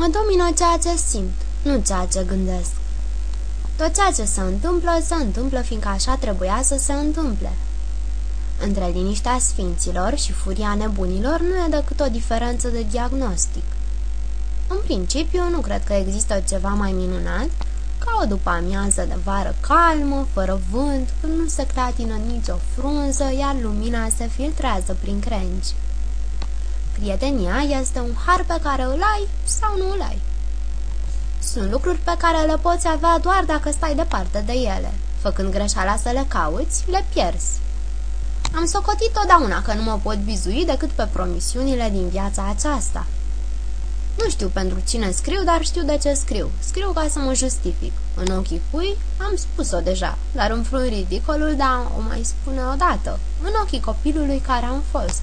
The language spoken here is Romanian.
Mă domină ceea ce simt, nu ceea ce gândesc. Tot ceea ce se întâmplă, se întâmplă fiindcă așa trebuia să se întâmple. Între liniștea sfinților și furia nebunilor nu e decât o diferență de diagnostic. În principiu, nu cred că există ceva mai minunat ca o după amiază de vară calmă, fără vânt, când nu se clatină nicio frunză, iar lumina se filtrează prin crengi. Prietenia este un har pe care îl ai sau nu îl ai. Sunt lucruri pe care le poți avea doar dacă stai departe de ele. Făcând greșeala să le cauți, le pierzi. Am socotit totdeauna că nu mă pot bizui decât pe promisiunile din viața aceasta. Nu știu pentru cine scriu, dar știu de ce scriu. Scriu ca să mă justific. În ochii cui am spus-o deja, dar îmi frun ridicolul, dar o mai spune odată. În ochii copilului care am fost.